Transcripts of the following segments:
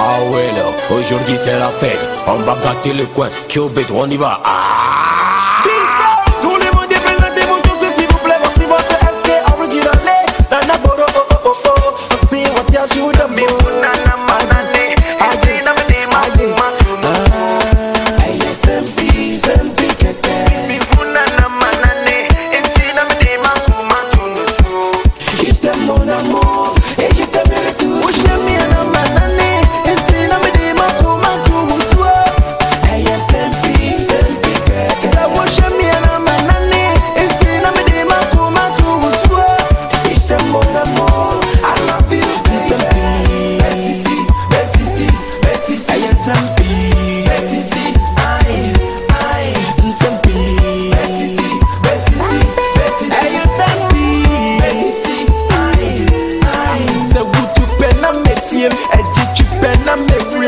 Ah ouais là, aujourd'hui c'est la fête, on va gâter le coin, Kyobet, on y va. Ah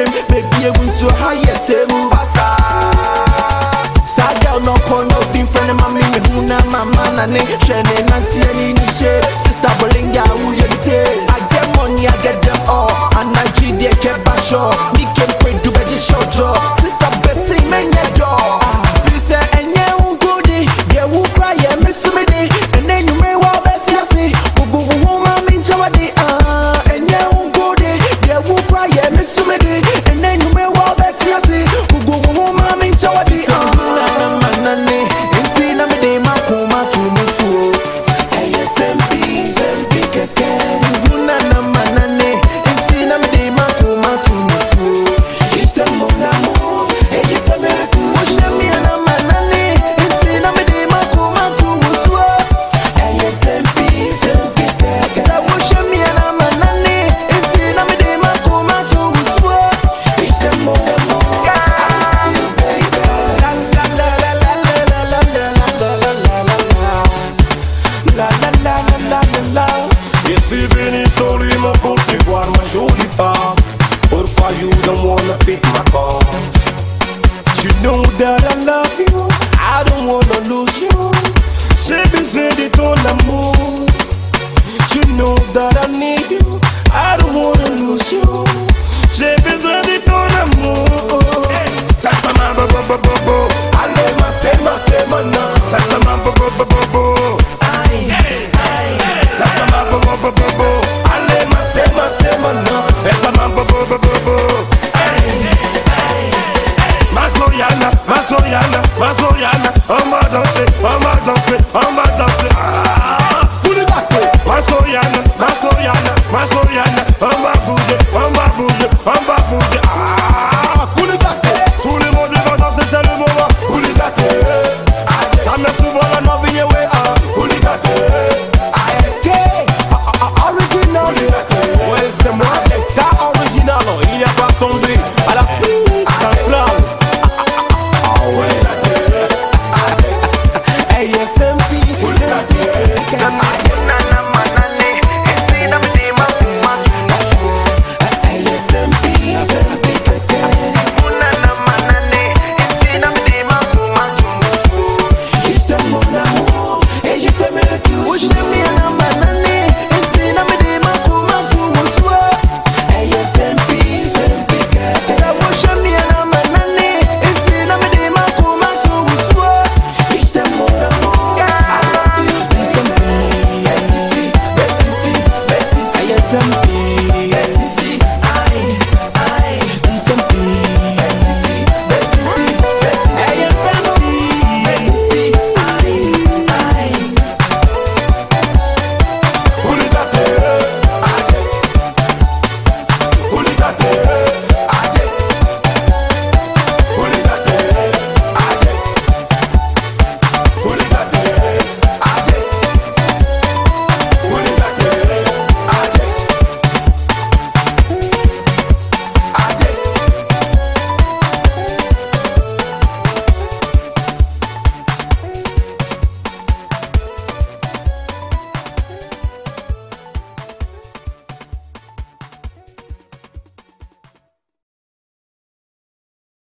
dem baby egwu nso ha yɛ sɛ mu basa saa girl no kɔ no bi mfrɛ ne ma me who, hu na mama na ne she, ne nanteɛ ne that I need you. I don't wanna lose you. J'ai besoin de ton amour. Ça ça m'a bo bo bo bo bo. Allez ma c'est ma c'est ma na. Ça ça m'a bo bo bo bo bo. Aïe aïe. Ça ça m'a bo bo bo bo bo. Allez ma c'est ma c'est ma na. Et ça m'a bo bo bo bo bo. Aïe aïe. Ma soyana, ma soyana, ma soyana.